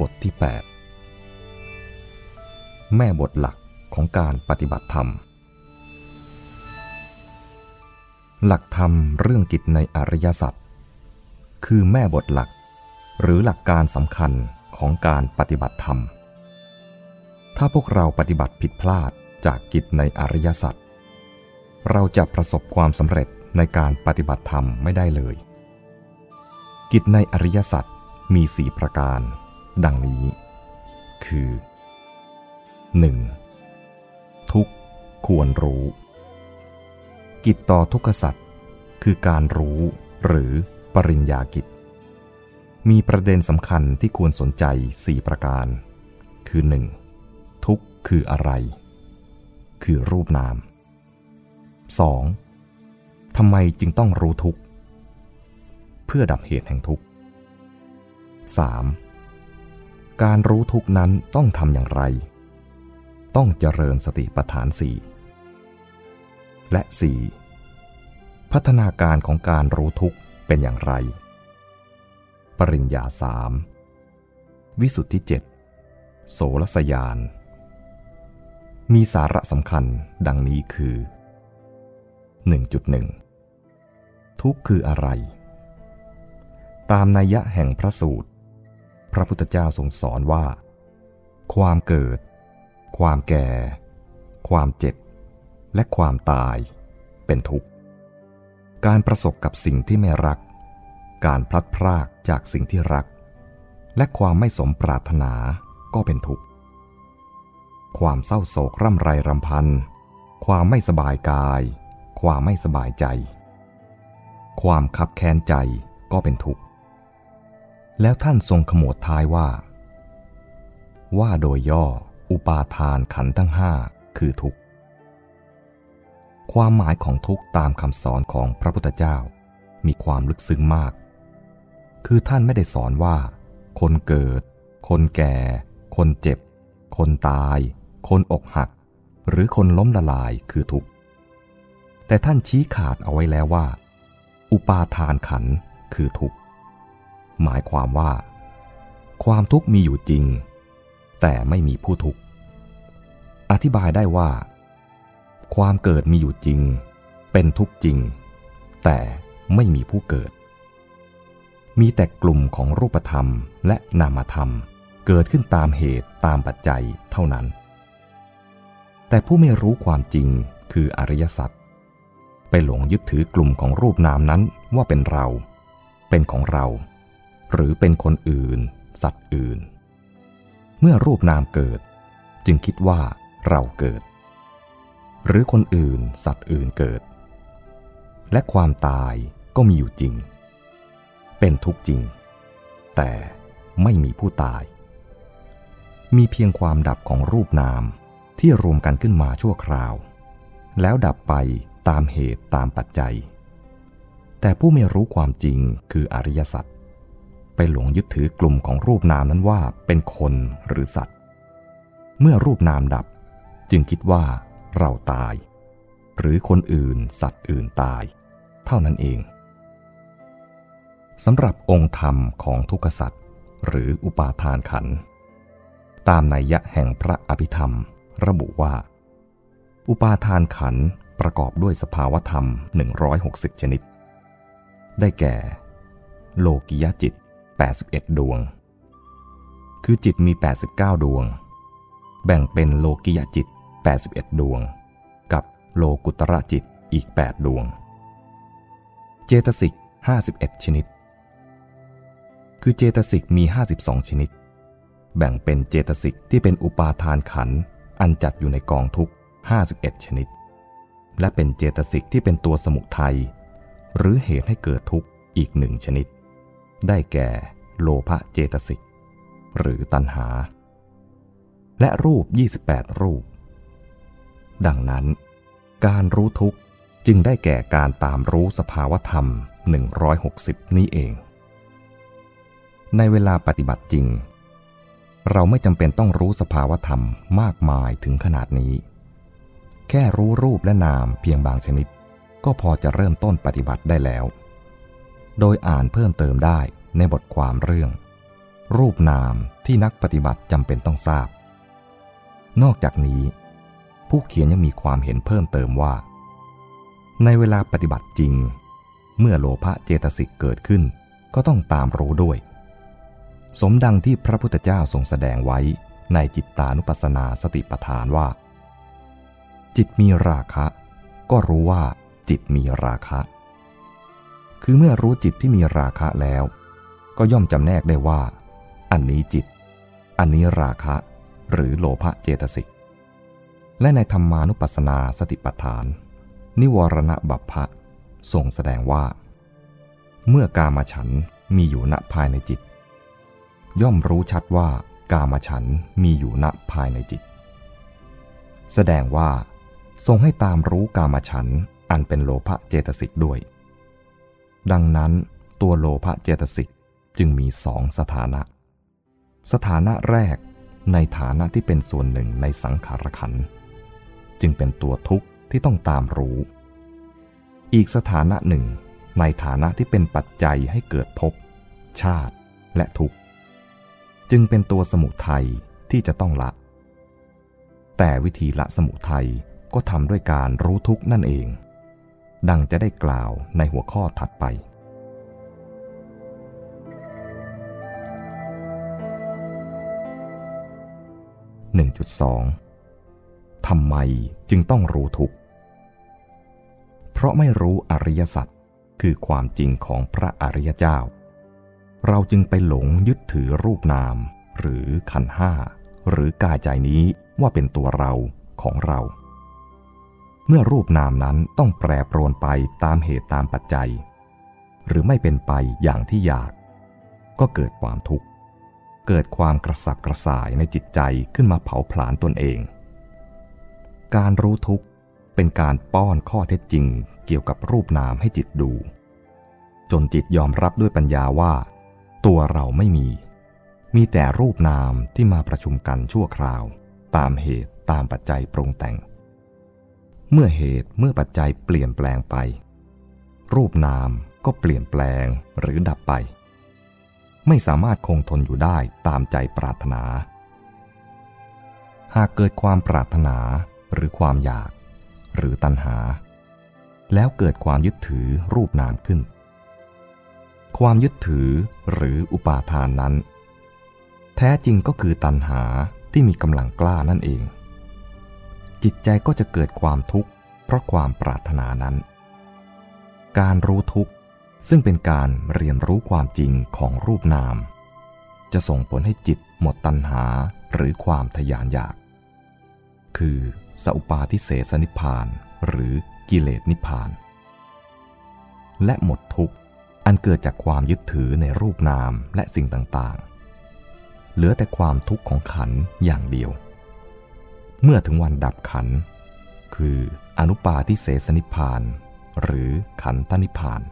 บทที่ 8 แม่บทหลักของการปฏิบัติธรรม หลักธรรมเรื่องกิจในอริยสัจคือแม่บทหลัก หรือหลักการสำคัญของการปฏิบัติธรรม ถ้าพวกเราปฏิบัติผิดพลาดจากกิจในอริยสัจเราจะประสบความสำเร็จในการปฏิบัติธรรมไม่ได้เลย กิจในอริยสัจมีสี่ประการ ดังนี้ คือ 1. ทุกควรรู้ กิจต่อทุกขสัจคือการรู้หรือปริญญากิจ มีประเด็นสำคัญที่ควรสนใจสี่ประการ คือ 1. ทุกคืออะไร คือรูปนาม 2. ทำไมจึงต้องรู้ทุกเพื่อดับเหตุแห่งทุกข์ 3. การรู้ทุกนั้นต้องทำอย่างไร ต้องเจริญสติปัฏฐานสี่และ 4. พัฒนาการของการรู้ทุกเป็นอย่างไร ปริญญาสามวิสุทธิเจ็ดโสรสยาน มีสาระสำคัญดังนี้คือ 1.1 ทุกข์คืออะไร ตามนัยยะแห่งพระสูตร พระพุทธเจ้าทรงสอนว่า ความเกิด ความแก่ ความเจ็บ และความตายเป็นทุกข์ การประสบกับสิ่งที่ไม่รัก การพลัดพรากจากสิ่งที่รัก และความไม่สมปรารถนาก็เป็นทุกข์ ความเศร้าโศกร่ำไรรำพัน ความไม่สบายกาย ความไม่สบายใจ ความคับแค้นใจก็เป็นทุกข์ แล้วท่านทรงขมวดท้ายว่า ว่าโดยย่ออุปาทานขันทั้งห้าคือทุกข์ความหมายของทุกข์ตามคำสอนของพระพุทธเจ้า มีความลึกซึ้งมาก คือท่านไม่ได้สอนว่า คนเกิด คนแก่ คนเจ็บ คนตาย คนอกหัก หรือคนล้มละลายคือทุกข์แต่ท่านชี้ขาดเอาไว้แล้วว่า อุปาทานขันคือทุกข์ หมายความว่า ความทุกข์มีอยู่จริง แต่ไม่มีผู้ทุกข์ อธิบายได้ว่า ความเกิดมีอยู่จริง เป็นทุกข์จริง แต่ไม่มีผู้เกิด มีแต่กลุ่มของรูปธรรมและนามธรรมเกิดขึ้นตามเหตุตามปัจจัยเท่านั้น แต่ผู้ไม่รู้ความจริงคืออริยสัจไปหลงยึดถือกลุ่มของรูปนามนั้นว่าเป็นเรา เป็นของเรา หรือเป็นคนอื่น สัตว์อื่น เมื่อรูปนามเกิด จึงคิดว่าเราเกิด หรือคนอื่น สัตว์อื่นเกิด และความตายก็มีอยู่จริง เป็นทุกจริง แต่ไม่มีผู้ตาย มีเพียงความดับของรูปนามที่รวมกันขึ้นมาชั่วคราว แล้วดับไปตามเหตุตามปัจจัย แต่ผู้ไม่รู้ความจริงคืออริยสัจ ไปหลงยึดถือกลุ่มของรูปนามนั้นว่าเป็นคนหรือสัตว์ เมื่อรูปนามดับจึงคิดว่าเราตาย หรือคนอื่นสัตว์อื่นตาย เท่านั้นเองสำหรับองค์ธรรมของทุกขสัตว์หรืออุปาทานขัน ตามนัยยะแห่งพระอภิธรรม ระบุว่า อุปาทานขันประกอบด้วยสภาวธรรม 160 ชนิด ได้แก่ โลกิยจิต 81 ดวง คือจิตมี 89 ดวง แบ่งเป็นโลกิยจิต 81 ดวง กับโลกุตระจิตอีก 8 ดวง เจตสิก 51 ชนิด คือเจตสิกมี 52 ชนิด แบ่งเป็นเจตสิกที่เป็นอุปาทานขัน อันจัดอยู่ในกองทุก 51 ชนิด และเป็นเจตสิกที่เป็นตัวสมุทัยหรือเหตุให้เกิดทุกข์อีกหนึ่งชนิด ได้แก่โลภะเจตสิก หรือตัณหา และรูป 28 รูป ดังนั้น การรู้ทุกข์จึงได้แก่การตามรู้สภาวธรรม 160 นี้เอง ในเวลาปฏิบัติจริง เราไม่จำเป็นต้องรู้สภาวธรรมมากมายถึงขนาดนี้ แค่รู้รูปและนามเพียงบางชนิด ก็พอจะเริ่มต้นปฏิบัติได้แล้ว โดยอ่านเพิ่มเติมได้ในบทความเรื่อง รูปนามที่นักปฏิบัติจำเป็นต้องทราบ นอกจากนี้ ผู้เขียนยังมีความเห็นเพิ่มเติมว่า ในเวลาปฏิบัติจริง เมื่อโลภะเจตสิกเกิดขึ้น ก็ต้องตามรู้ด้วย สมดังที่พระพุทธเจ้าทรงแสดงไว้ในจิตตานุปัสสนาสติปัฏฐานว่า จิตมีราคะ ก็รู้ว่าจิตมีราคะ คือเมื่อรู้จิตที่มีราคะแล้ว ก็ย่อมจำแนกได้ว่า อันนี้จิต อันนี้ราคะ หรือโลภะเจตสิก และในธรรมานุปัสสนาสติปัฏฐาน นิวรณบัพพะทรงแสดงว่า เมื่อกามฉันมีอยู่ณภายในจิต ย่อมรู้ชัดว่ากามฉันมีอยู่ณภายในจิต แสดงว่า ทรงให้ตามรู้กามฉันอันเป็นโลภะเจตสิกด้วย ดังนั้นตัวโลภะเจตสิกจึงมีสองสถานะ สถานะแรกในฐานะที่เป็นส่วนหนึ่งในสังขารขัน จึงเป็นตัวทุกข์ที่ต้องตามรู้ อีกสถานะหนึ่งในฐานะที่เป็นปัจจัยให้เกิดภพชาติและทุกข์ จึงเป็นตัวสมุทัยที่จะต้องละ แต่วิธีละสมุทัยก็ทำด้วยการรู้ทุกข์นั่นเอง ดังจะได้กล่าวในหัวข้อถัดไป 1.2 ทำไมจึงต้องรู้ทุก เพราะไม่รู้อริยสัจคือความจริงของพระอริยเจ้า เราจึงไปหลงยึดถือรูปนาม หรือขันห้า หรือกายใจนี้ว่าเป็นตัวเราของเรา เมื่อรูปนามนั้นต้องแปรปรวนไปตามเหตุตามปัจจัย หรือไม่เป็นไปอย่างที่อยาก ก็เกิดความทุกข์ เกิดความกระสับกระส่ายในจิตใจขึ้นมาเผาผลาญตนเอง การรู้ทุกข์เป็นการป้อนข้อเท็จจริงเกี่ยวกับรูปนามให้จิตดู จนจิตยอมรับด้วยปัญญาว่า ตัวเราไม่มี มีแต่รูปนามที่มาประชุมกันชั่วคราว ตามเหตุตามปัจจัยปรุงแต่ง เมื่อเหตุเมื่อปัจจัยเปลี่ยนแปลงไป รูปนามก็เปลี่ยนแปลงหรือดับไป ไม่สามารถคงทนอยู่ได้ตามใจปรารถนา หากเกิดความปรารถนาหรือความอยาก หรือตัณหา แล้วเกิดความยึดถือรูปนามขึ้น ความยึดถือหรืออุปาทานนั้น แท้จริงก็คือตัณหาที่มีกำลังกล้านั่นเอง จิตใจก็จะเกิดความทุกข์ เพราะความปรารถนานั้น การรู้ทุกข์ซึ่งเป็นการเรียนรู้ความจริงของรูปนาม จะส่งผลให้จิตหมดตัณหาหรือความทยานอยาก คือสัพปาทิเสสนิพานหรือกิเลสนิพาน และหมดทุกข์อันเกิดจากความยึดถือในรูปนามและสิ่งต่างๆ เหลือแต่ความทุกข์ของขันอย่างเดียว เมื่อถึงวันดับขัน คืออนุปาทิเสสนิพาน หรือขันตนิพาน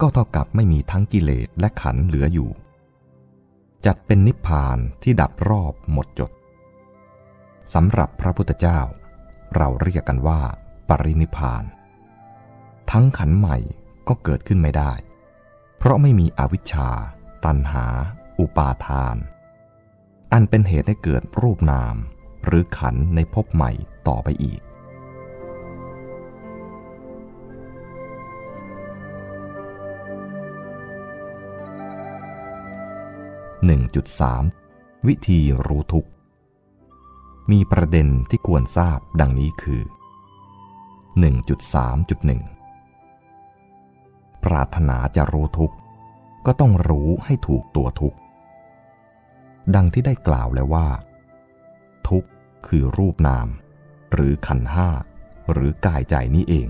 ก็เท่ากับไม่มีทั้งกิเลสและขันเหลืออยู่ จัดเป็นนิพพานที่ดับรอบหมดจดสำหรับพระพุทธเจ้า เราเรียกกันว่า ปรินิพาน ทั้งขันใหม่ก็เกิดขึ้นไม่ได้ เพราะไม่มีอวิชชา ตันหา อุปาทาน อันเป็นเหตุให้เกิดรูปนาม หรือขันในภพใหม่ต่อไปอีก 1.3 วิธีรู้ทุกมีประเด็นที่ควรทราบดังนี้คือ 1.3.1 ปรารถนาจะรู้ทุกข์ ก็ต้องรู้ให้ถูกตัวทุกข์ ดังที่ได้กล่าวแล้วว่า ทุกข์ คือรูปนาม หรือขันห้าหรือกายใจนี้เอง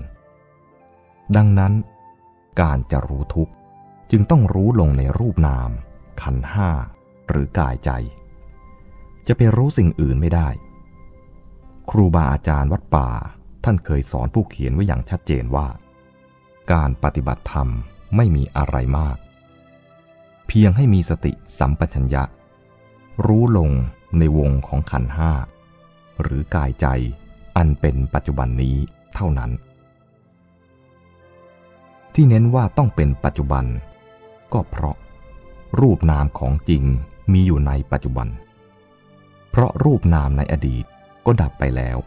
ดังนั้น การจะรู้ทุกข์จึงต้องรู้ลงในรูปนาม ขันห้าหรือกายใจ จะไปรู้สิ่งอื่นไม่ได้ ครูบาอาจารย์วัดป่าท่านเคยสอนผู้เขียนไว้อย่างชัดเจนว่า การปฏิบัติธรรมไม่มีอะไรมาก เพียงให้มีสติสัมปชัญญะ รู้ลงในวงของขันห้า หรือกายใจ อันเป็นปัจจุบันนี้เท่านั้น ที่เน้นว่าต้องเป็นปัจจุบัน ก็เพราะ รูปนามของจริงมีอยู่ในปัจจุบัน เพราะรูปนามในอดีตก็ดับไปแล้ว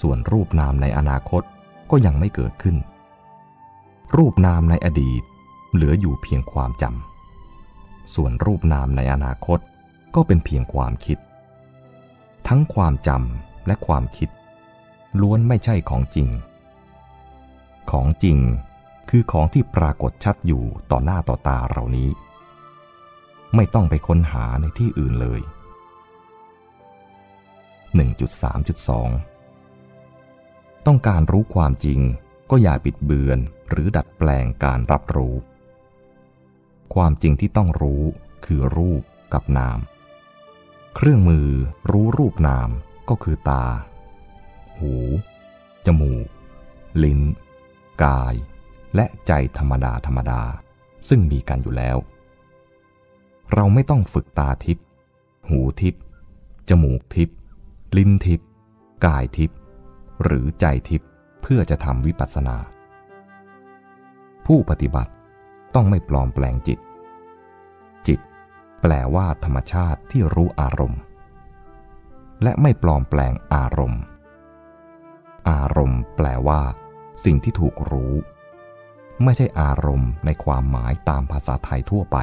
ส่วนรูปนามในอนาคตก็ยังไม่เกิดขึ้น รูปนามในอดีตเหลืออยู่เพียงความจำส่วนรูปนามในอนาคตก็เป็นเพียงความคิด ทั้งความจำและความคิด ล้วนไม่ใช่ของจริง ของจริงคือของที่ปรากฏชัดอยู่ต่อหน้าต่อตาเรานี้ ไม่ต้องไปค้นหาในที่อื่นเลย 1.3.2 ต้องการรู้ความจริงก็อย่าบิดเบือนหรือดัดแปลงการรับรู้ ความจริงที่ต้องรู้คือรูปกับนาม เครื่องมือรู้รูปนามก็คือตา หู จมูก ลิ้น กาย และใจธรรมดาธรรมดา ซึ่งมีกันอยู่แล้ว เราไม่ต้องฝึกตาทิพย์หูทิพย์จมูกทิพย์ลิ้นทิพย์กายทิพย์หรือใจทิพย์เพื่อจะทำวิปัสสนา ผู้ปฏิบัติต้องไม่ปลอมแปลงจิตจิต แปลว่าธรรมชาติที่รู้อารมณ์ และไม่ปลอมแปลงอารมณ์ อารมณ์แปลว่า สิ่งที่ถูกรู้ ไม่ใช่อารมณ์ในความหมายตามภาษาไทยทั่วไป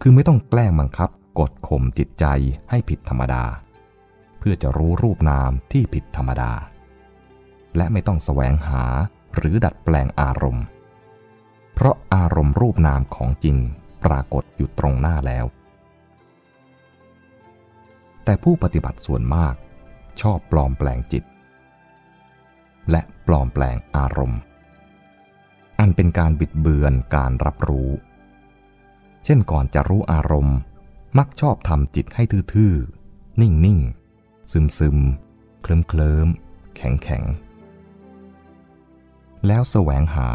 คือไม่ต้องแกล้งบังคับกดข่มจิตใจให้ผิดธรรมดา เพื่อจะรู้รูปนามที่ผิดธรรมดา และไม่ต้องแสวงหาหรือดัดแปลงอารมณ์ เพราะอารมณ์รูปนามของจริง ปรากฏอยู่ตรงหน้าแล้ว แต่ผู้ปฏิบัติส่วนมากชอบปลอมแปลงจิต และปลอมแปลงอารมณ์ อันเป็นการบิดเบือนการรับรู้ เช่นก่อนจะรู้อารมณ์มักชอบทำจิตให้ทื่อๆ นิ่งๆ ซึมๆ เคลิ้มเคลิมแข็งแข็งแล้วแสวงหา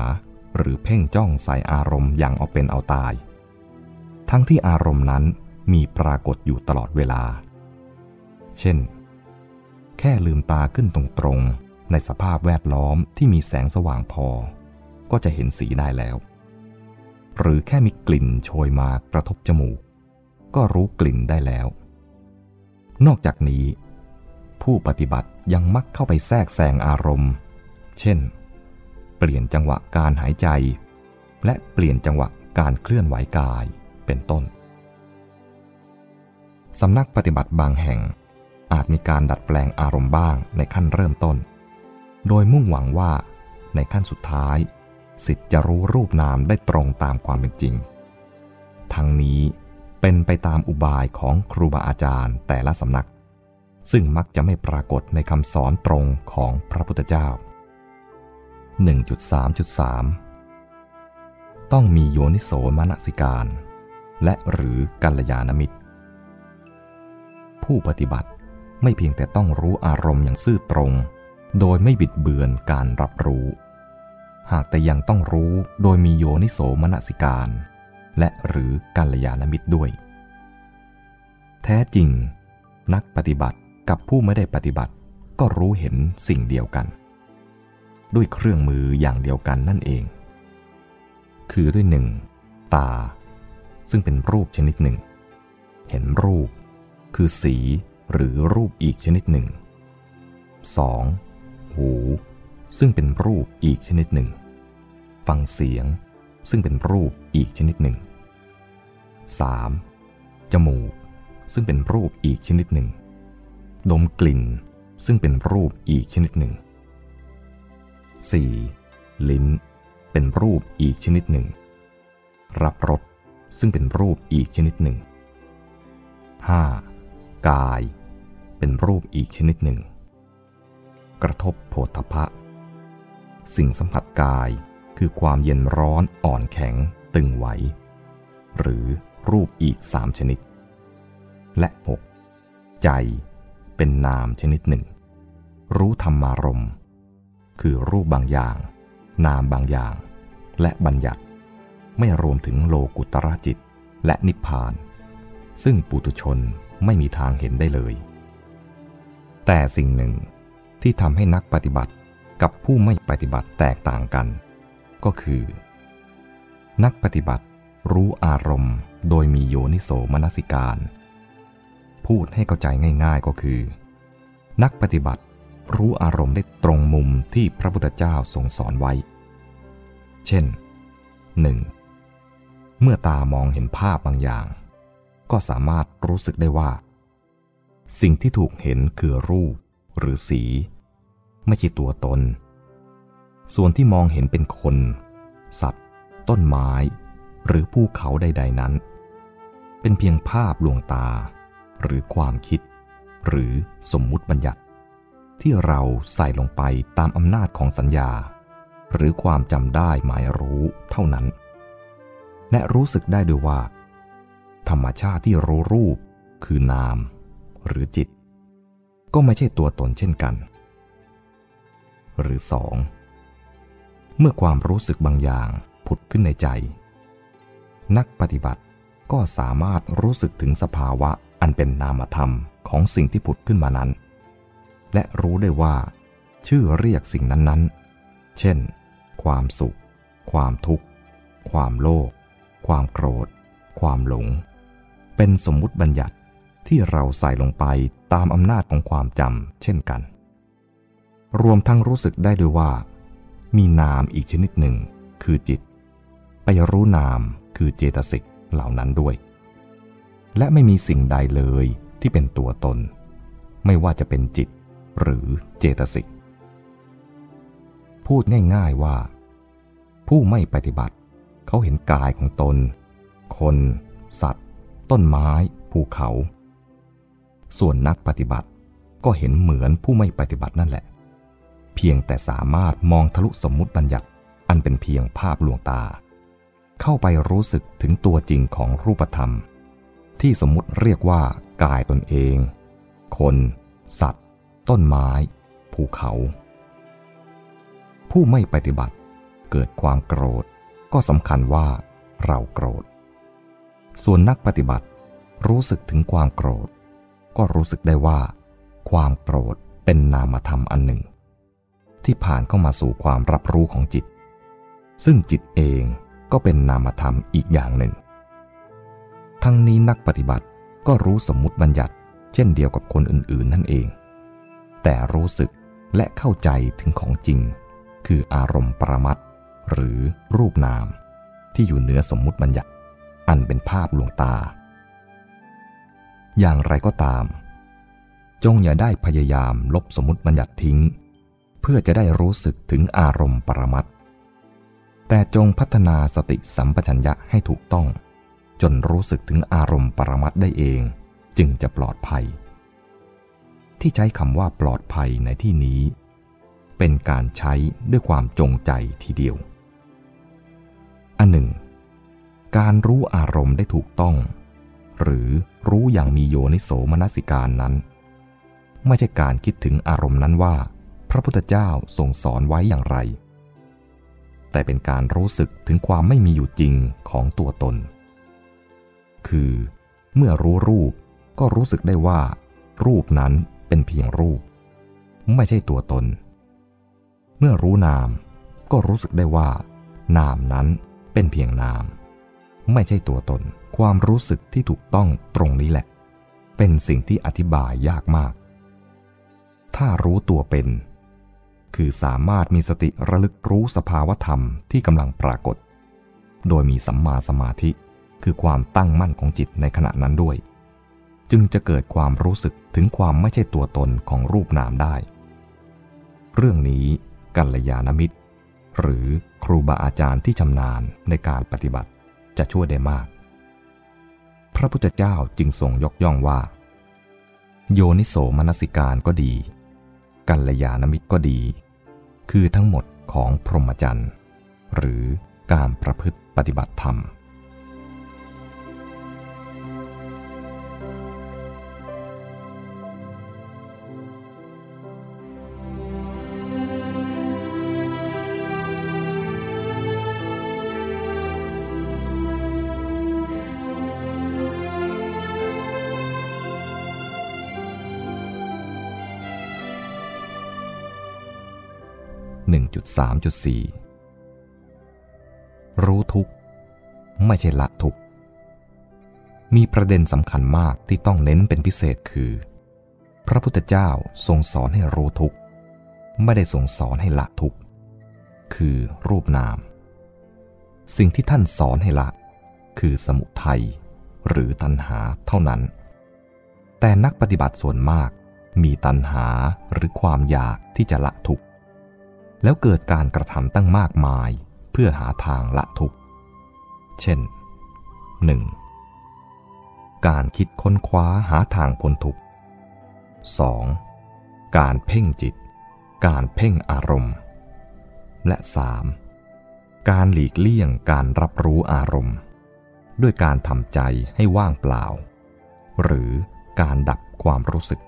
หรือเพ่งจ้องใส่อารมณ์อย่างเอาเป็นเอาตาย ทั้งที่อารมณ์นั้นมีปรากฏอยู่ตลอดเวลา เช่น แค่ลืมตาขึ้นตรงๆ ในสภาพแวดล้อมที่มีแสงสว่างพอ ก็จะเห็นสีได้แล้ว หรือแค่มีกลิ่นโชยมากระทบจมูก ก็รู้กลิ่นได้แล้ว นอกจากนี้ ผู้ปฏิบัติยังมักเข้าไปแทรกแซงอารมณ์ เช่น เปลี่ยนจังหวะการหายใจ และเปลี่ยนจังหวะการเคลื่อนไหวกาย เป็นต้น สำนักปฏิบัติบางแห่งอาจมีการดัดแปลงอารมณ์บ้างในขั้นเริ่มต้น โดยมุ่งหวังว่าในขั้นสุดท้ายสิทธิ์จะรู้รูปนามได้ตรงตามความเป็นจริง ทั้งนี้เป็นไปตามอุบายของครูบาอาจารย์แต่ละสำนัก ซึ่งมักจะไม่ปรากฏในคำสอนตรงของพระพุทธเจ้า 1.3.3 ต้องมีโยนิโสมนสิการ และหรือกัลยาณมิตร ผู้ปฏิบัติไม่เพียงแต่ต้องรู้อารมณ์อย่างซื่อตรง โดยไม่บิดเบือนการรับรู้ หากแต่ยังต้องรู้โดยมีโยนิโสมนสิการ และหรือกัลยาณมิตรด้วย แท้จริง นักปฏิบัติกับผู้ไม่ได้ปฏิบัติก็รู้เห็นสิ่งเดียวกัน ด้วยเครื่องมืออย่างเดียวกันนั่นเอง คือด้วยหนึ่งตา ซึ่งเป็นรูปชนิดหนึ่ง เห็นรูป คือสีหรือรูปอีกชนิดหนึ่ง 2. หู ซึ่งเป็นรูปอีกชนิดหนึ่ง ฟังเสียง ซึ่งเป็นรูปอีกชนิดหนึ่ง 3. จมูก ซึ่งเป็นรูปอีกชนิดหนึ่ง ดมกลิ่น ซึ่งเป็นรูปอีกชนิดหนึ่ง 4. ลิ้น เป็นรูปอีกชนิดหนึ่ง รับรส ซึ่งเป็นรูปอีกชนิดหนึ่ง 5. กาย เป็นรูปอีกชนิดหนึ่ง กระทบโผฏฐะสิ่งสัมผัสกายคือความเย็นร้อนอ่อนแข็งตึงไหว หรือรูปอีกสามชนิด และ 6. ใจ เป็นนามชนิดหนึ่ง รู้ธรรมารมคือรูปบางอย่าง นามบางอย่าง และบัญญัติ ไม่รวมถึงโลกุตระจิตและนิพพาน ซึ่งปุตุชนไม่มีทางเห็นได้เลย แต่สิ่งหนึ่งที่ทำให้นักปฏิบัติกับผู้ไม่ปฏิบัติแตกต่างกัน ก็คือ นักปฏิบัติรู้อารมณ์โดยมีโยนิโสมนสิการ พูดให้เข้าใจง่าย ๆก็คือ นักปฏิบัติรู้อารมณ์ได้ตรงมุมที่พระพุทธเจ้าทรงสอนไว้ เช่น 1. เมื่อตามองเห็นภาพบางอย่าง ก็สามารถรู้สึกได้ว่า สิ่งที่ถูกเห็นคือรูปหรือสี ไม่ใช่ตัวตน ส่วนที่มองเห็นเป็นคน สัตว์ ต้นไม้ หรือภูเขาใด ๆนั้น เป็นเพียงภาพลวงตา หรือความคิด หรือสมมุติบัญญัติ ที่เราใส่ลงไปตามอำนาจของสัญญา หรือความจำได้หมายรู้เท่านั้น และรู้สึกได้ด้วยว่า ธรรมชาติที่รู้รูปคือนาม หรือจิต ก็ไม่ใช่ตัวตนเช่นกัน หรือสองเมื่อความรู้สึกบางอย่างผุดขึ้นในใจ นักปฏิบัติก็สามารถรู้สึกถึงสภาวะอันเป็นนามธรรมของสิ่งที่ผุดขึ้นมานั้น และรู้ได้ว่า ชื่อเรียกสิ่งนั้นๆ เช่น ความสุข ความทุกข์ ความโลภ ความโกรธ ความหลง เป็นสมมุติบัญญัติที่เราใส่ลงไปตามอำนาจของความจำเช่นกัน รวมทั้งรู้สึกได้ด้วยว่า มีนามอีกชนิดหนึ่ง คือจิต ไปรู้นามคือเจตสิกเหล่านั้นด้วย และไม่มีสิ่งใดเลยที่เป็นตัวตน ไม่ว่าจะเป็นจิตหรือเจตสิก พูดง่ายๆว่า ผู้ไม่ปฏิบัติ เขาเห็นกายของตน คน สัตว์ ต้นไม้ ภูเขา ส่วนนักปฏิบัติก็เห็นเหมือนผู้ไม่ปฏิบัตินั่นแหละ เพียงแต่สามารถมองทะลุสมมุติบัญญัติอันเป็นเพียงภาพลวงตา เข้าไปรู้สึกถึงตัวจริงของรูปธรรม ที่สมมุติเรียกว่ากายตนเอง คน สัตว์ ต้นไม้ ภูเขา ผู้ไม่ปฏิบัติเกิดความโกรธ ก็สำคัญว่าเราโกรธ ส่วนนักปฏิบัติรู้สึกถึงความโกรธ ก็รู้สึกได้ว่า ความโกรธเป็นนามธรรมอันหนึ่ง ที่ผ่านเข้ามาสู่ความรับรู้ของจิต ซึ่งจิตเองก็เป็นนามธรรมอีกอย่างหนึ่ง ทั้งนี้นักปฏิบัติก็รู้สมมุติบัญญัติ เช่นเดียวกับคนอื่นๆ นั่นเอง แต่รู้สึกและเข้าใจถึงของจริง คืออารมณ์ประมัด หรือรูปนาม ที่อยู่เหนือสมมุติบัญญัติ อันเป็นภาพลวงตา อย่างไรก็ตาม จงอย่าได้พยายามลบสมมติบัญญัติทิ้ง เพื่อจะได้รู้สึกถึงอารมณ์ปรมัตแต่จงพัฒนาสติสัมปชัญญะให้ถูกต้อง จนรู้สึกถึงอารมณ์ปรมัตได้เอง จึงจะปลอดภัย ที่ใช้คำว่าปลอดภัยในที่นี้เป็นการใช้ด้วยความจงใจทีเดียว อันหนึ่ง การรู้อารมณ์ได้ถูกต้อง หรือรู้อย่างมีโยนิโสมนสิการนั้น ไม่ใช่การคิดถึงอารมณ์นั้นว่า พระพุทธเจ้าทรงสอนไว้อย่างไร แต่เป็นการรู้สึกถึงความไม่มีอยู่จริงของตัวตน คือ เมื่อรู้รูปก็รู้สึกได้ว่า รูปนั้นเป็นเพียงรูป ไม่ใช่ตัวตน เมื่อรู้นามก็รู้สึกได้ว่า นามนั้น เป็นเพียงนาม ไม่ใช่ตัวตน ความรู้สึกที่ถูกต้องตรงนี้แหละ เป็นสิ่งที่อธิบายยากมาก ถ้ารู้ตัวเป็น คือสามารถมีสติระลึกรู้สภาวธรรมที่กำลังปรากฏ โดยมีสัมมาสมาธิ คือความตั้งมั่นของจิตในขณะนั้นด้วย จึงจะเกิดความรู้สึกถึงความไม่ใช่ตัวตนของรูปนามได้ เรื่องนี้กัลยาณมิตร หรือครูบาอาจารย์ที่ชำนาญในการปฏิบัติจะช่วยได้มาก พระพุทธเจ้าจึงทรงยกย่องว่า โยนิโสมนสิการก็ดี กัลยาณมิตรก็ดี คือทั้งหมดของพรหมจรรย์ หรือการประพฤติปฏิบัติธรรม 1.3.4 รู้ทุกไม่ใช่ละทุกมีประเด็นสำคัญมากที่ต้องเน้นเป็นพิเศษคือ พระพุทธเจ้าทรงสอนให้รู้ทุกไม่ได้ทรงสอนให้ละทุกคือรูปนาม สิ่งที่ท่านสอนให้ละ คือสมุทัยหรือตัณหาเท่านั้น แต่นักปฏิบัติส่วนมากมีตัณหาหรือความอยากที่จะละทุกข์ แล้วเกิดการกระทำตั้งมากมายเพื่อหาทางละทุกข์ เช่น 1. การคิดค้นคว้าหาทางพ้นทุกข์ 2. การเพ่งจิต การเพ่งอารมณ์ และ 3. การหลีกเลี่ยงการรับรู้อารมณ์ ด้วยการทำใจให้ว่างเปล่า หรือการดับความรู้สึก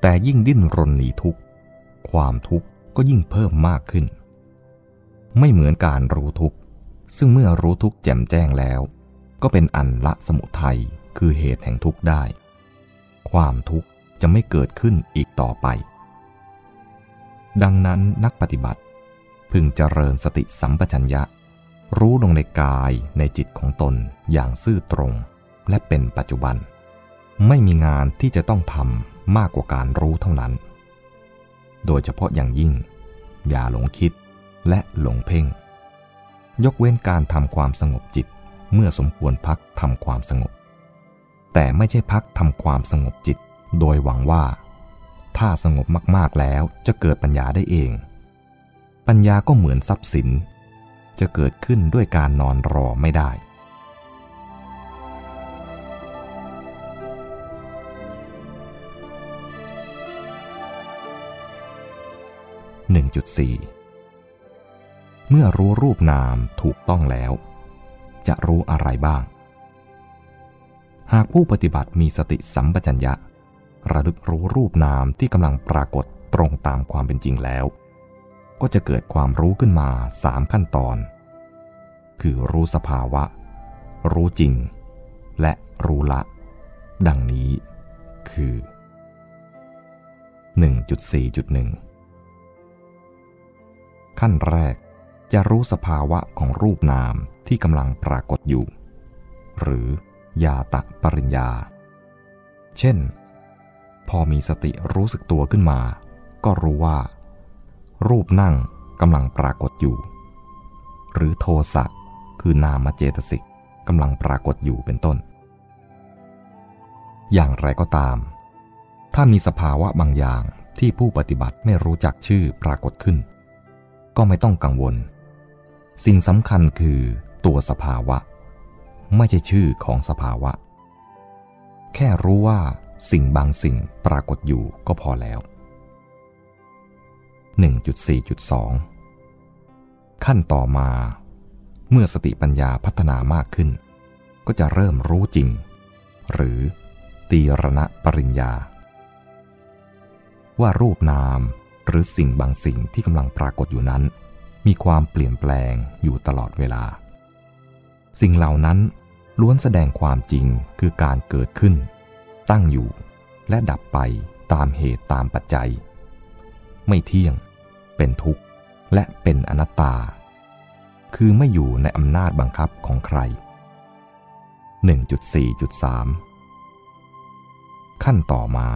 แต่ยิ่งดิ้นรนหนีทุกข์ ความทุกข์ก็ยิ่งเพิ่มมากขึ้น ไม่เหมือนการรู้ทุกข์ ซึ่งเมื่อรู้ทุกข์แจ่มแจ้งแล้ว ก็เป็นอันละสมุทัยคือเหตุแห่งทุกข์ได้ ความทุกข์จะไม่เกิดขึ้นอีกต่อไป ดังนั้นนักปฏิบัติ พึงเจริญสติสัมปชัญญะ รู้ลงในกายในจิตของตนอย่างซื่อตรง และเป็นปัจจุบัน ไม่มีงานที่จะต้องทำมากกว่าการรู้เท่านั้น โดยเฉพาะอย่างยิ่ง อย่าหลงคิดและหลงเพ่ง ยกเว้นการทำความสงบจิตเมื่อสมควรพักทำความสงบ แต่ไม่ใช่พักทำความสงบจิต โดยหวังว่า ถ้าสงบมากๆแล้วจะเกิดปัญญาได้เอง ปัญญาก็เหมือนทรัพย์สิน จะเกิดขึ้นด้วยการนอนรอไม่ได้ 1.4 เมื่อรู้รูปนามถูกต้องแล้ว จะรู้อะไรบ้าง หากผู้ปฏิบัติมีสติสัมปชัญญะ ระลึกรู้รูปนามที่กำลังปรากฏตรงตามความเป็นจริงแล้ว ก็จะเกิดความรู้ขึ้นมาสามขั้นตอน คือรู้สภาวะ รู้จริง และรู้ละ ดังนี้คือ 1.4.1 ขั้นแรก จะรู้สภาวะของรูปนามที่กำลังปรากฏอยู่ หรือยาตะปริญญา เช่น พอมีสติรู้สึกตัวขึ้นมา ก็รู้ว่า รูปนั่งกำลังปรากฏอยู่ หรือโทสะคือนามเจตสิกกำลังปรากฏอยู่เป็นต้น อย่างไรก็ตาม ถ้ามีสภาวะบางอย่างที่ผู้ปฏิบัติไม่รู้จักชื่อปรากฏขึ้น ก็ไม่ต้องกังวล สิ่งสำคัญคือตัวสภาวะ ไม่ใช่ชื่อของสภาวะ แค่รู้ว่าสิ่งบางสิ่งปรากฏอยู่ก็พอแล้ว 1.4.2 ขั้นต่อมา เมื่อสติปัญญาพัฒนามากขึ้น ก็จะเริ่มรู้จริง หรือตีรณะปริญญา ว่ารูปนาม หรือสิ่งบางสิ่งที่กำลังปรากฏอยู่นั้น มีความเปลี่ยนแปลงอยู่ตลอดเวลา สิ่งเหล่านั้นล้วนแสดงความจริงคือการเกิดขึ้น ตั้งอยู่ และดับไปตามเหตุตามปัจจัย ไม่เที่ยง เป็นทุกข์ และเป็นอนัตตา คือไม่อยู่ในอำนาจบังคับของใคร 1.4.3 ขั้นต่อมา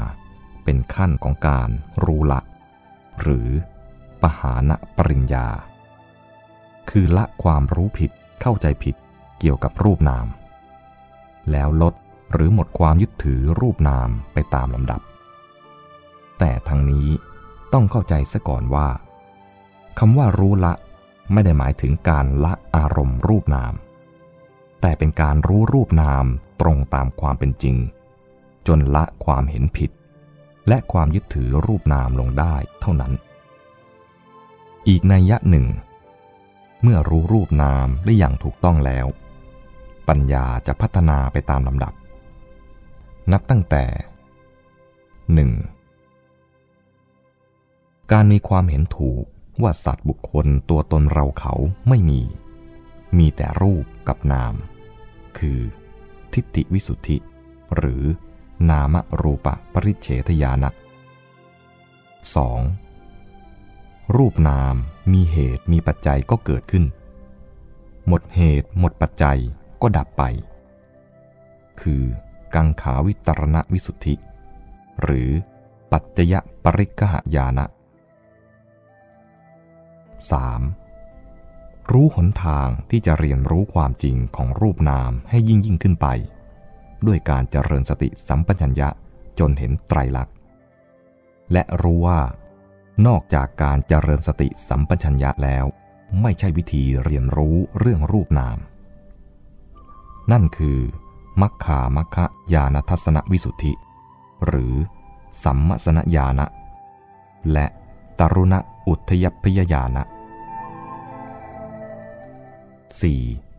เป็นขั้นของการรู้ละ หรือปหานะปริญญา คือละความรู้ผิดเข้าใจผิดเกี่ยวกับรูปนาม แล้วลดหรือหมดความยึดถือรูปนามไปตามลำดับ แต่ทั้งนี้ต้องเข้าใจซะก่อนว่าคำว่ารู้ละไม่ได้หมายถึงการละอารมณ์รูปนาม แต่เป็นการรู้รูปนามตรงตามความเป็นจริง จนละความเห็นผิด และความยึดถือรูปนามลงได้เท่านั้น อีกนัยยะหนึ่ง เมื่อรู้รูปนามได้อย่างถูกต้องแล้ว ปัญญาจะพัฒนาไปตามลำดับ นับตั้งแต่ 1. การมีความเห็นถูกว่าสัตว์บุคคลตัวตนเราเขาไม่มี มีแต่รูปกับนาม คือ ทิฏฐิวิสุทธิ หรือ นามรูปะปริเฉทญาณะ 2. รูปนามมีเหตุมีปัจจัยก็เกิดขึ้น หมดเหตุหมดปัจจัยก็ดับไป คือ กังขาวิตรณวิสุทธิ หรือปัจจยปริกหายานะ 3. รู้หนทางที่จะเรียนรู้ความจริงของรูปนามให้ยิ่งยิ่งขึ้นไป ด้วยการเจริญสติสัมปชัญญะจนเห็นไตรลักษณ์ และรู้ว่า นอกจากการเจริญสติสัมปชัญญะแล้ว ไม่ใช่วิธีเรียนรู้เรื่องรูปนาม นั่นคือมัคคามัคคยานทัศนวิสุทธิ หรือสัมมสนญาณะและตรุณอุทยพยญาณะ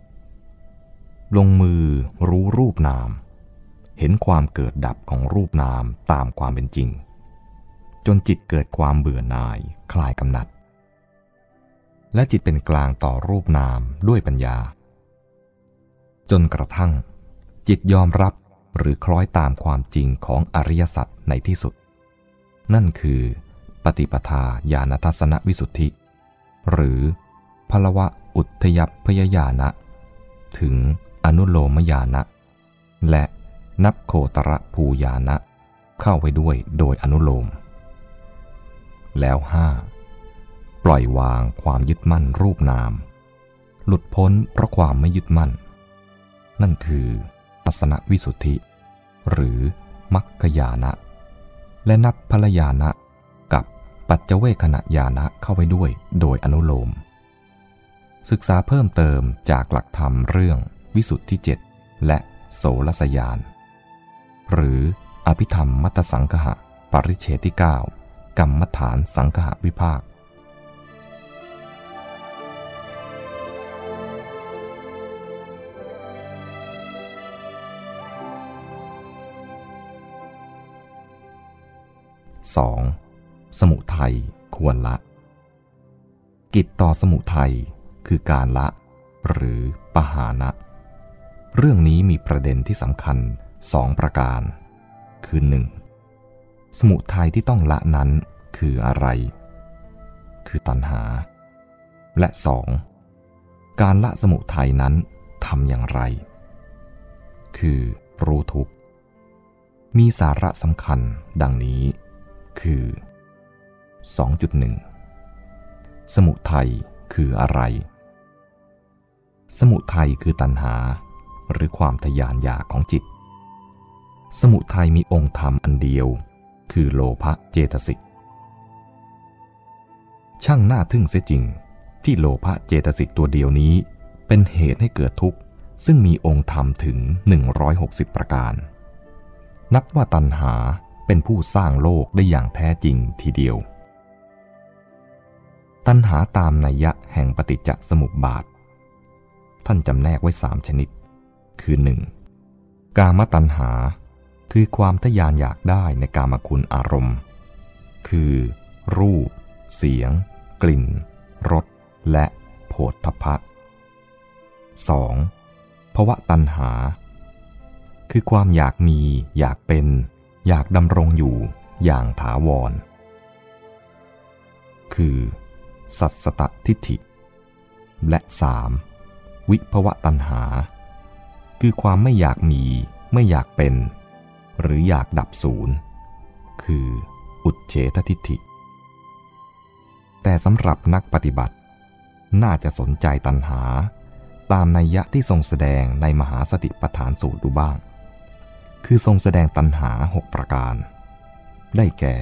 4. ลงมือรู้รูปนาม เห็นความเกิดดับของรูปนามตามความเป็นจริง จนจิตเกิดความเบื่อหน่าย คลายกำหนัด และจิตเป็นกลางต่อรูปนามด้วยปัญญา จนกระทั่ง จิตยอมรับหรือคล้อยตามความจริงของอริยสัจในที่สุด นั่นคือปฏิปทาญาณทัศนวิสุทธิ หรือพลวะอุทยพยญาณะถึงอนุโลมญาณะและ นับโคตรภูญาณะเข้าไว้ด้วยโดยอนุโลม แล้วห้าปล่อยวางความยึดมั่นรูปนาม หลุดพ้นเพราะความไม่ยึดมั่น นั่นคือทัศนวิสุทธิ หรือมัคคยานะ และนับพลยานะกับปัจเจเวขณะยานะเข้าไว้ด้วยโดยอนุโลม ศึกษาเพิ่มเติมจากหลักธรรมเรื่องวิสุทธิเจ็ดและโสรสยาน หรืออภิธรรมมัตสังคหะ ปริเฉติ9กรรมฐานสังคหะวิภาค 2. สมุทัยควรละ กิจต่อสมุทัยคือการละ หรือปหานะ เรื่องนี้มีประเด็นที่สำคัญ สองประการ คือหนึ่งสมุทัยที่ต้องละนั้นคืออะไร คือตัณหา และสองการละสมุทัยนั้นทำอย่างไร คือรู้ทุกมีสาระสำคัญดังนี้ คือ 2.1 สมุทัยคืออะไร สมุทัยคือตัณหา หรือความทยานอยากของจิต สมุทัยมีองค์ธรรมอันเดียว คือโลภะเจตสิก ช่างน่าทึ่งเสียจริง ที่โลภะเจตสิกตัวเดียวนี้ เป็นเหตุให้เกิดทุกข์ ซึ่งมีองค์ธรรมถึง 160 ประการ นับว่าตัณหาเป็นผู้สร้างโลกได้อย่างแท้จริงทีเดียว ตัณหาตามนัยยะแห่งปฏิจจสมุปบาท ท่านจำแนกไว้สามชนิด คือ 1. กามตัณหา คือความทยานอยากได้ในกามคุณอารมณ์ คือ รูป เสียง กลิ่น รส และโผฏฐพะ 2. ภวะตัณหา คือความอยากมี อยากเป็น อยากดำรงอยู่อย่างถาวร คือ สัตสตทิฏฐิ และสามวิภวะตัณหา คือความไม่อยากมี ไม่อยากเป็น หรืออยากดับศูนย์คืออุดเฉททิฏฐิ แต่สำหรับนักปฏิบัติ น่าจะสนใจตัณหา ตามนัยยะที่ทรงแสดงในมหาสติปัฏฐานสูตรดูบ้าง คือทรงแสดงตัณหาหกประการ ได้แก่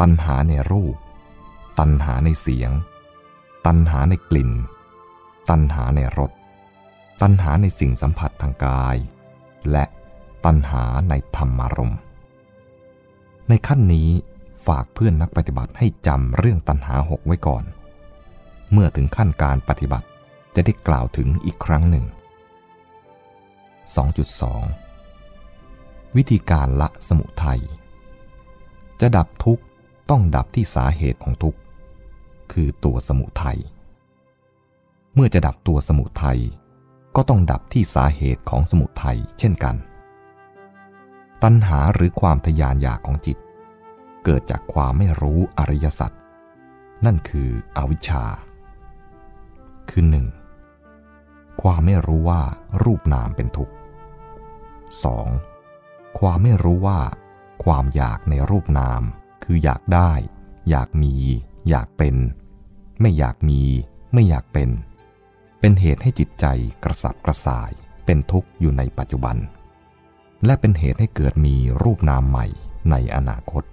ตัณหาในรูป ตัณหาในเสียง ตัณหาในกลิ่น ตัณหาในรสตัณหาในสิ่งสัมผัสทางกาย และ ตัณหาในธรรมารมณ์ในขั้นนี้ฝากเพื่อนนักปฏิบัติให้จำเรื่องตัณหาหกไว้ก่อน เมื่อถึงขั้นการปฏิบัติจะได้กล่าวถึงอีกครั้งหนึ่ง 2.2 วิธีการละสมุทัย จะดับทุกข์ต้องดับที่สาเหตุของทุกข์ คือตัวสมุทัย เมื่อจะดับตัวสมุทัยก็ต้องดับที่สาเหตุของสมุทัยเช่นกัน ตัณหาหรือความทยานอยากของจิต เกิดจากความไม่รู้อริยสัจนั่นคืออวิชชา คือหนึ่งความไม่รู้ว่ารูปนามเป็นทุกข์ 2. ความไม่รู้ว่า ความอยากในรูปนาม คืออยากได้ อยากมี อยากเป็น ไม่อยากมี ไม่อยากเป็น เป็นเหตุให้จิตใจกระสับกระส่าย เป็นทุกข์อยู่ในปัจจุบัน และเป็นเหตุให้เกิดมีรูปนามใหม่ในอนาคต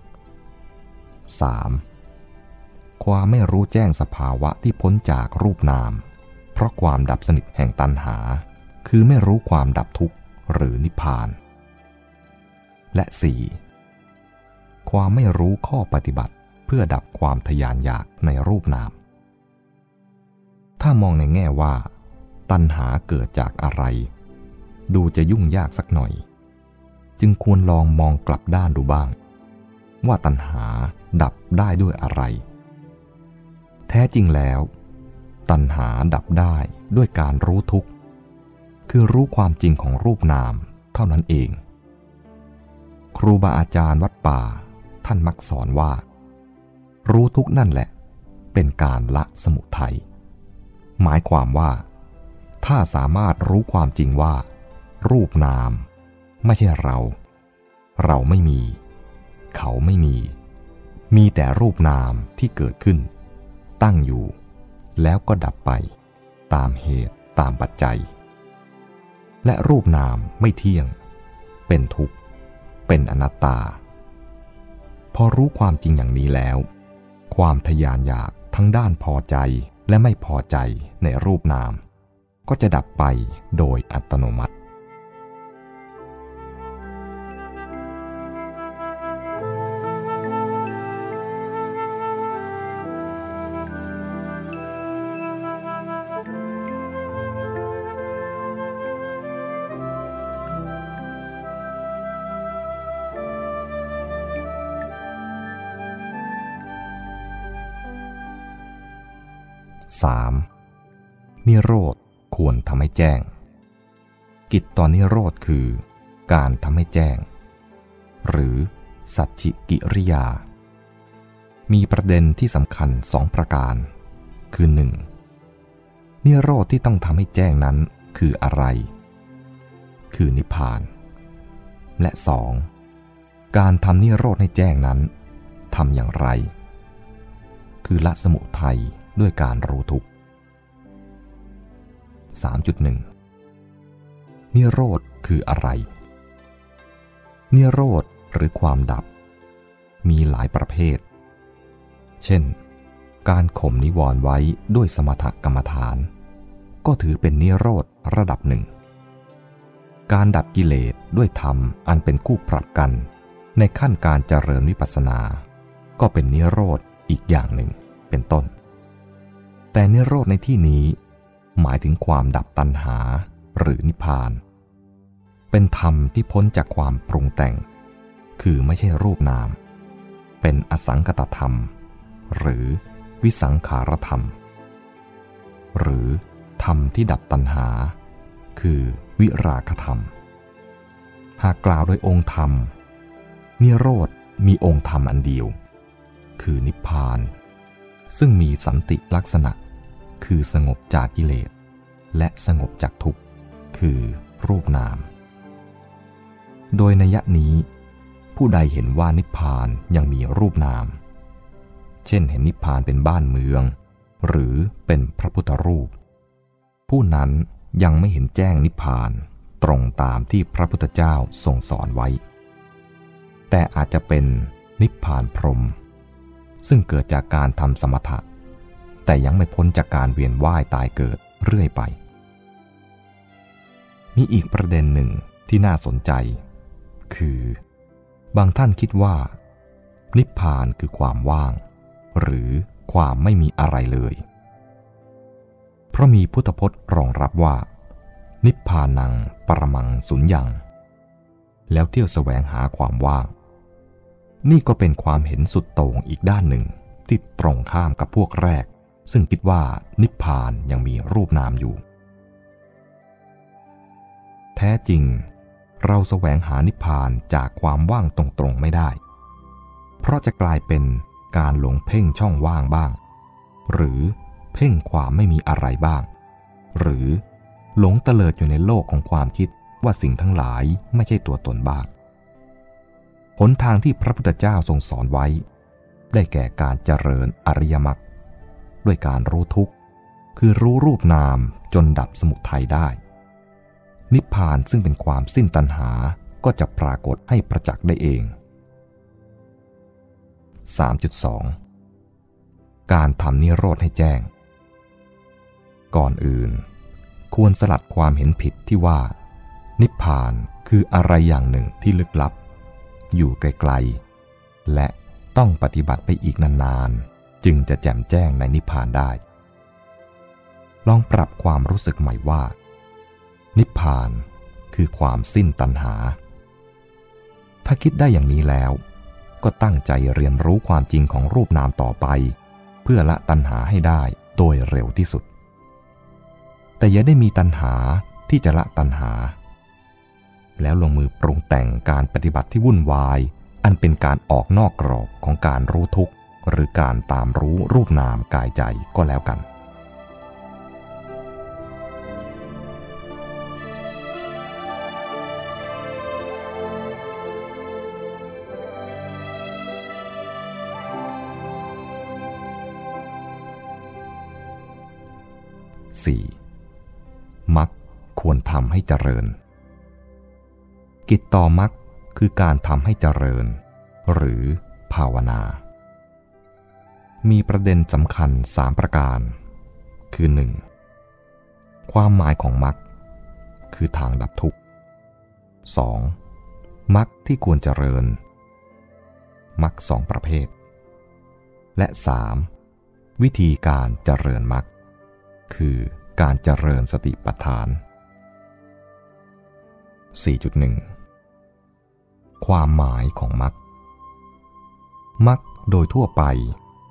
3. ความไม่รู้แจ้งสภาวะที่พ้นจากรูปนาม เพราะความดับสนิทแห่งตัณหา คือไม่รู้ความดับทุกข์หรือนิพพาน และ 4. ความไม่รู้ข้อปฏิบัติเพื่อดับความทยานอยากในรูปนาม ถ้ามองในแง่ว่า ตัณหาเกิดจากอะไร ดูจะยุ่งยากสักหน่อย จึงควรลองมองกลับด้านดูบ้าง ว่าตัณหาดับได้ด้วยอะไร แท้จริงแล้ว ตัณหาดับได้ด้วยการรู้ทุกข์ คือรู้ความจริงของรูปนามเท่านั้นเอง ครูบาอาจารย์วัดป่าท่านมักสอนว่า รู้ทุกนั่นแหละ เป็นการละสมุทัยหมายความว่า ถ้าสามารถรู้ความจริงว่า รูปนาม ไม่ใช่เรา เราไม่มี เขาไม่มี มีแต่รูปนามที่เกิดขึ้น ตั้งอยู่ แล้วก็ดับไป ตามเหตุตามปัจจัย และรูปนามไม่เที่ยง เป็นทุกข์ เป็นอนัตตา พอรู้ความจริงอย่างนี้แล้ว ความทยานอยากทั้งด้านพอใจและไม่พอใจในรูปนาม ก็จะดับไปโดยอัตโนมัติ 3. นิโรธควรทำให้แจ้ง กิจตอนนิโรธคือ การทำให้แจ้ง หรือสัจจิกิริยา มีประเด็นที่สำคัญสองประการ คือ 1. นิโรธที่ต้องทำให้แจ้งนั้นคืออะไร คือนิพพาน และ 2. การทำนิโรธให้แจ้งนั้นทำอย่างไร คือละสมุทัย ด้วยการรู้ทุกข์ 3.1 นิโรธคืออะไร นิโรธหรือความดับ มีหลายประเภท เช่น การข่มนิวรณ์ไว้ด้วยสมถกรรมฐาน ก็ถือเป็นนิโรธระดับหนึ่ง การดับกิเลสด้วยธรรมอันเป็นคู่ปรับกัน ในขั้นการเจริญวิปัสสนา ก็เป็นนิโรธอีกอย่างหนึ่งเป็นต้น แต่นิโรธในที่นี้ หมายถึงความดับตัณหาหรือนิพพาน เป็นธรรมที่พ้นจากความปรุงแต่ง คือไม่ใช่รูปนาม เป็นอสังกตธรรม หรือวิสังขารธรรม หรือธรรมที่ดับตัณหา คือวิราคธรรม หากกล่าวโดยองค์ธรรม นิโรธมีองค์ธรรมอันเดียว คือนิพพาน ซึ่งมีสันติลักษณะ คือสงบจากกิเลส และสงบจากทุกข์ คือรูปนาม โดยนัยนี้ ผู้ใดเห็นว่านิพพานยังมีรูปนาม เช่นเห็นนิพพานเป็นบ้านเมือง หรือเป็นพระพุทธรูป ผู้นั้นยังไม่เห็นแจ้งนิพพานตรงตามที่พระพุทธเจ้าทรงสอนไว้ แต่อาจจะเป็นนิพพานพรหมซึ่งเกิดจากการทำสมถะ แต่ยังไม่พ้นจากการเวียนว่ายตายเกิดเรื่อยไป มีอีกประเด็นหนึ่งที่น่าสนใจ คือ บางท่านคิดว่า นิพพานคือความว่าง หรือความไม่มีอะไรเลย เพราะมีพุทธพจน์รองรับว่า นิพพานังปรมังสุญญัง แล้วเที่ยวแสวงหาความว่าง นี่ก็เป็นความเห็นสุดโต่งอีกด้านหนึ่งที่ตรงข้ามกับพวกแรก ซึ่งคิดว่านิพพานยังมีรูปนามอยู่ แท้จริง เราแสวงหานิพพานจากความว่างตรงๆไม่ได้ เพราะจะกลายเป็นการหลงเพ่งช่องว่างบ้าง หรือเพ่งความไม่มีอะไรบ้าง หรือหลงเตลิดอยู่ในโลกของความคิดว่าสิ่งทั้งหลายไม่ใช่ตัวตนบ้างหนทางที่พระพุทธเจ้าทรงสอนไว้ ได้แก่การเจริญอริยมรรค ด้วยการรู้ทุกข์ คือรู้รูปนามจนดับสมุทัยได้ นิพพานซึ่งเป็นความสิ้นตัณหาก็จะปรากฏให้ประจักษ์ได้เอง 3.2 การทำนิโรธให้แจ้ง ก่อนอื่น ควรสลัดความเห็นผิดที่ว่า นิพพานคืออะไรอย่างหนึ่งที่ลึกลับ อยู่ไกลๆ และต้องปฏิบัติไปอีกนานๆ จึงจะแจ่มแจ้งในนิพพานได้ ลองปรับความรู้สึกใหม่ว่า นิพพานคือความสิ้นตัณหา ถ้าคิดได้อย่างนี้แล้ว ก็ตั้งใจเรียนรู้ความจริงของรูปนามต่อไป เพื่อละตัณหาให้ได้โดยเร็วที่สุด แต่อย่าได้มีตัณหาที่จะละตัณหา แล้วลงมือปรุงแต่งการปฏิบัติที่วุ่นวาย อันเป็นการออกนอกกรอบของการรู้ทุกข์ หรือการตามรู้รูปนามกายใจก็แล้วกัน 4. มักควรทำให้เจริญ กิจต่อมักคือการทำให้เจริญ หรือภาวนา มีประเด็นสำคัญสามประการ คือ 1. ความหมายของมักคือทางดับทุกข์ 2. มักที่ควรเจริญมักสองประเภท และ 3. วิธีการเจริญมักคือการเจริญสติปัฏฐาน 4.1 ความหมายของมรรคมรรคโดยทั่วไป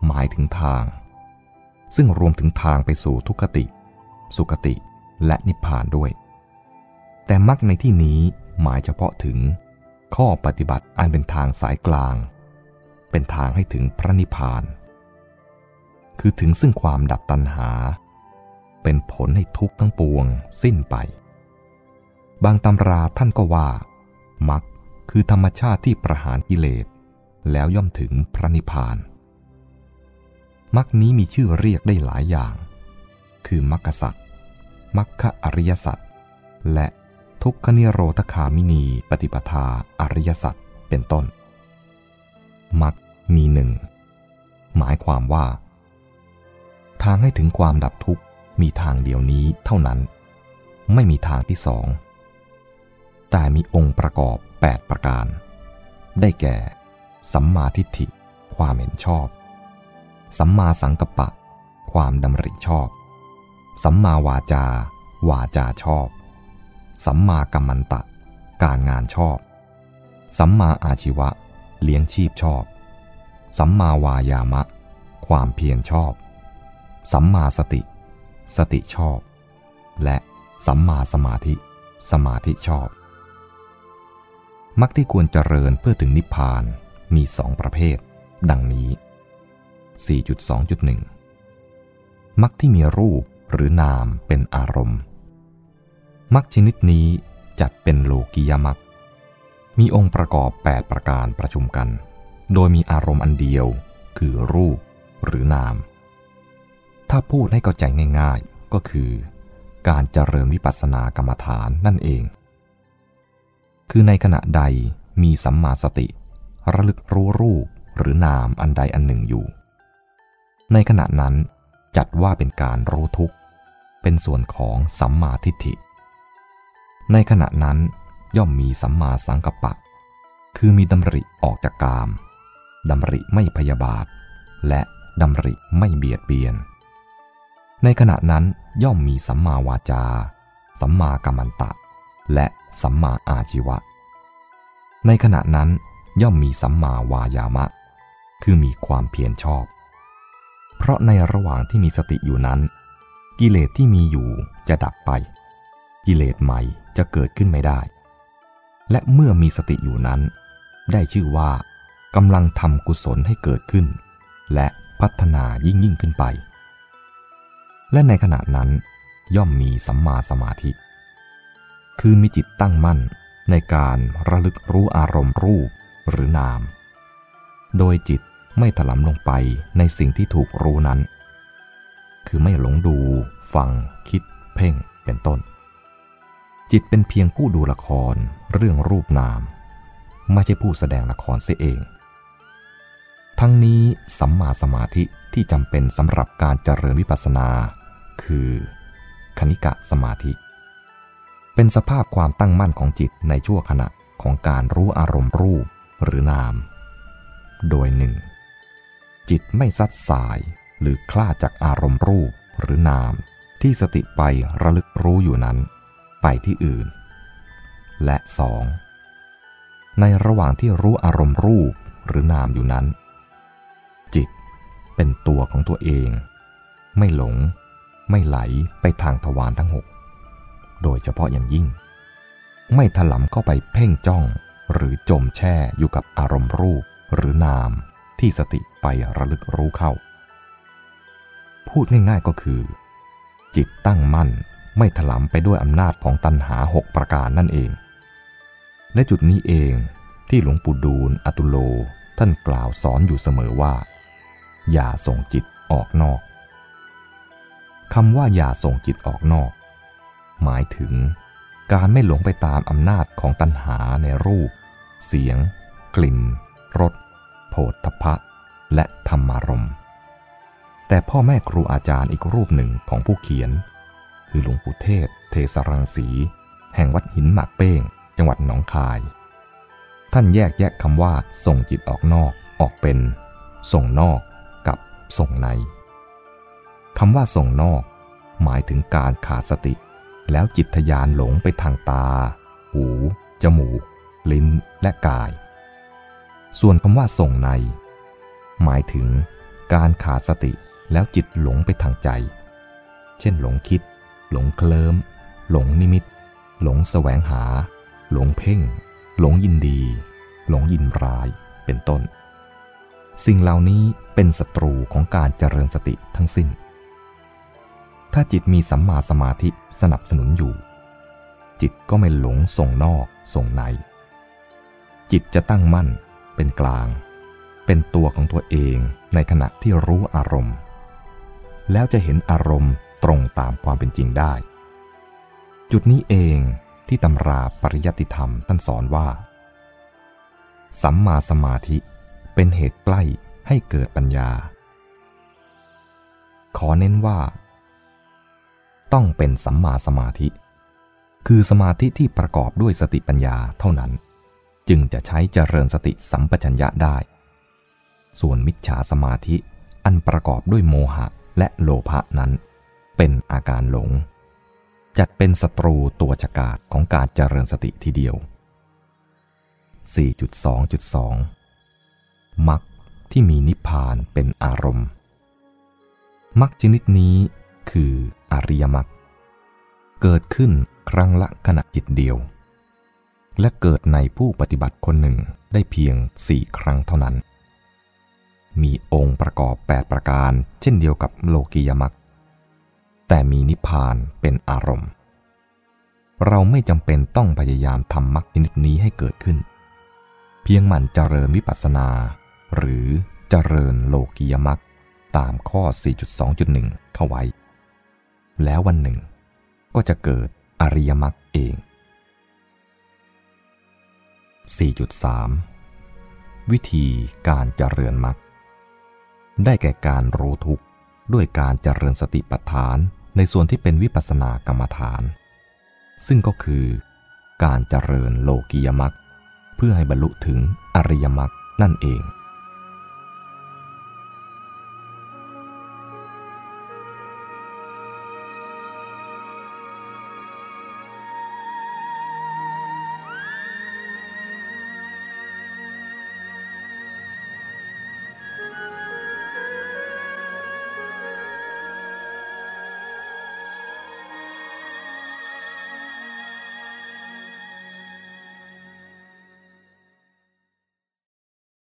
หมายถึงทาง ซึ่งรวมถึงทางไปสู่ทุกติ สุคติและนิพพานด้วย แต่มรรคในที่นี้หมายเฉพาะถึง ข้อปฏิบัติอันเป็นทางสายกลาง เป็นทางให้ถึงพระนิพพาน คือถึงซึ่งความดับตัณหา เป็นผลให้ทุกข์ทั้งปวงสิ้นไป บางตำราท่านก็ว่ามักคือธรรมชาติที่ประหารกิเลส แล้วย่อมถึงพระนิพพาน มักนี้มีชื่อเรียกได้หลายอย่าง คือมักสัตมักคะอริยสัตและทุกขนิโรธคามินีปฏิปทาอริยสัตเป็นต้น มักมีหนึ่ง หมายความว่า ทางให้ถึงความดับทุกข์มีทางเดียวนี้เท่านั้น ไม่มีทางที่สอง แต่มีองค์ประกอบ 8 ประการ ได้แก่ สัมมาทิฏฐิ ความเห็นชอบ สัมมาสังกัปปะ ความดำริชอบ สัมมาวาจา วาจาชอบ สัมมากัมมันตะ การงานชอบ สัมมาอาชีวะ เลี้ยงชีพชอบ สัมมาวายามะ ความเพียรชอบ สัมมาสติ สติชอบ และสัมมาสมาธิ สมาธิชอบมักที่ควรเจริญเพื่อถึงนิพพานมีสองประเภท ดังนี้ 4.2.1 มักที่มีรูปหรือนามเป็นอารมณ์ มักชนิดนี้จัดเป็นโลกิยมักมีองค์ประกอบ 8 ประการประชุมกัน โดยมีอารมณ์อันเดียว คือรูปหรือนาม ถ้าพูดให้เข้าใจง่ายๆ ก็คือ การเจริญวิปัสสนากรรมฐานนั่นเอง คือในขณะใดมีสัมมาสติ ระลึกรู้รูปหรือนามอันใดอันหนึ่งอยู่ ในขณะนั้นจัดว่าเป็นการรู้ทุกข์ เป็นส่วนของสัมมาทิฏฐิ ในขณะนั้นย่อมมีสัมมาสังกัปปะ คือมีดำริออกจากกามดำริไม่พยาบาท และดำริไม่เบียดเบียน ในขณะนั้นย่อมมีสัมมาวาจา สัมมากัมมันตะ และสัมมาอาชีวะ ในขณะนั้นย่อมมีสัมมาวายามะ คือมีความเพียรชอบ เพราะในระหว่างที่มีสติอยู่นั้น กิเลสที่มีอยู่จะดับไป กิเลสใหม่จะเกิดขึ้นไม่ได้ และเมื่อมีสติอยู่นั้น ได้ชื่อว่ากำลังทำกุศลให้เกิดขึ้น และพัฒนายิ่งยิ่งขึ้นไป และในขณะนั้นย่อมมีสัมมาสมาธิ คือมีจิตตั้งมั่นในการระลึกรู้อารมณ์รูปหรือนาม โดยจิต ไม่ถลำลงไปในสิ่งที่ถูกรู้นั้น คือไม่หลงดู ฟัง คิด เพ่ง เป็นต้น จิตเป็นเพียงผู้ดูละคร เรื่องรูปนาม ไม่ใช่ผู้แสดงละครเสียเอง ทั้งนี้สัมมาสมาธิที่จำเป็นสำหรับการเจริญวิปัสสนา คือคณิกะสมาธิ เป็นสภาพความตั้งมั่นของจิตในชั่วขณะของการรู้อารมณ์รูปหรือนาม โดยหนึ่ง จิตไม่ซัดสาย หรือคลาดจากอารมณ์รูปหรือนาม ที่สติไประลึกรู้อยู่นั้น ไปที่อื่น และสองในระหว่างที่รู้อารมณ์รูปหรือนามอยู่นั้น จิตเป็นตัวของตัวเอง ไม่หลง ไม่ไหลไปทางทวารทั้งหกโดยเฉพาะอย่างยิ่ง ไม่ถลำเข้าไปเพ่งจ้องหรือจมแช่อยู่กับอารมณ์รูปหรือนาม ที่สติไประลึกรู้เข้า พูดง่ายๆก็คือ จิตตั้งมั่นไม่ถลำไปด้วยอำนาจของตัณหาหกประการนั่นเอง และจุดนี้เองที่หลวงปู่ดูลอตุโลท่านกล่าวสอนอยู่เสมอว่า อย่าส่งจิตออกนอกคำว่าอย่าส่งจิตออกนอก หมายถึงการไม่หลงไปตามอำนาจของตัณหาในรูป เสียง กลิ่นรส โผฏฐพะและธรรมารมแต่พ่อแม่ครูอาจารย์อีกรูปหนึ่งของผู้เขียน คือหลวงปู่เทศ เทสรังสี แห่งวัดหินหมากเป้ง จังหวัดหนองคาย ท่านแยกแยะคำว่า ส่งจิตออกนอกออกเป็น ส่งนอกกับส่งในคำว่าส่งนอก หมายถึงการขาดสติ แล้วจิตทยานหลงไปทางตา หู จมูก ลิ้นและกาย ส่วนคำว่าส่งใน หมายถึงการขาดสติแล้วจิตหลงไปทางใจ เช่นหลงคิด หลงเคลิมหลงนิมิต หลงแสวงหา หลงเพ่ง หลงยินดี หลงยินร้าย เป็นต้น สิ่งเหล่านี้เป็นศัตรูของการเจริญสติทั้งสิ้น ถ้าจิตมีสัมมาสมาธิสนับสนุนอยู่ จิตก็ไม่หลงส่งนอกส่งใน จิตจะตั้งมั่น เป็นกลาง เป็นตัวของตัวเองในขณะที่รู้อารมณ์ แล้วจะเห็นอารมณ์ตรงตามความเป็นจริงได้ จุดนี้เองที่ตำราปริยัติธรรมท่านสอนว่า สัมมาสมาธิเป็นเหตุใกล้ให้เกิดปัญญา ขอเน้นว่า ต้องเป็นสัมมาสมาธิ คือสมาธิที่ประกอบด้วยสติปัญญาเท่านั้น จึงจะใช้เจริญสติสัมปชัญญะได้ ส่วนมิจฉาสมาธิอันประกอบด้วยโมหะและโลภะนั้น เป็นอาการหลง จัดเป็นศัตรูตัวฉกาจของการเจริญสติทีเดียว 4.2.2 มักที่มีนิพพานเป็นอารมณ์ มักชนิดนี้คืออริยมรรคเกิดขึ้นครั้งละขณะจิตเดียว และเกิดในผู้ปฏิบัติคนหนึ่งได้เพียงสี่ครั้งเท่านั้น มีองค์ประกอบ 8 ประการ เช่นเดียวกับโลกียมรรคแต่มีนิพพานเป็นอารมณ์ เราไม่จำเป็นต้องพยายามทำมรรคชนิดนี้ให้เกิดขึ้น เพียงหมั่นเจริญวิปัสสนา หรือเจริญโลกียมรรคตามข้อ 4.2.1 เข้าไว้ แล้ววันหนึ่งก็จะเกิดอริยมรรคเอง 4.3 วิธีการเจริญมรรคได้แก่การรู้ทุกข์ด้วยการเจริญสติปัฏฐานในส่วนที่เป็นวิปัสสนากรรมฐาน ซึ่งก็คือ การเจริญโลกียมรรคเพื่อให้บรรลุถึงอริยมรรคนั่นเอง